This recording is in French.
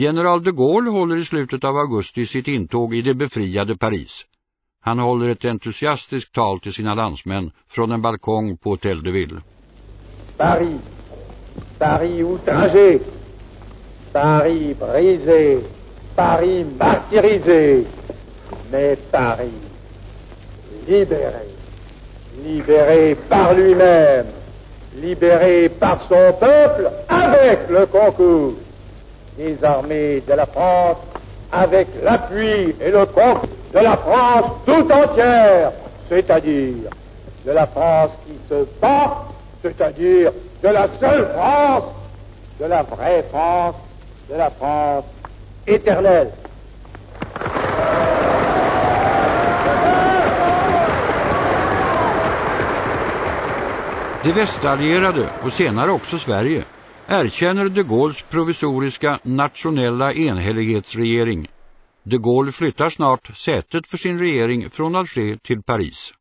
General de Gaulle håller i slutet av augusti sitt intåg i det befriade Paris. Han håller ett entusiastiskt tal till sina landsmän från en balkong på Hotel de Ville. Paris, Paris outragé, Paris brisé, Paris martyrisé, mais Paris libéré, libéré par lui-même, libéré par son peuple avec le concours des armées de la France, avec l'appui et le concours de la France tout entière, c'est-à-dire de la France qui se bat, c'est-à-dire de la seule France, de la vraie France, de la France éternelle. De västallierade och senare också Sverige erkänner de Gaulles provisoriska nationella enhällighetsregering. De Gaulle flyttar snart sätet för sin regering från Alger till Paris.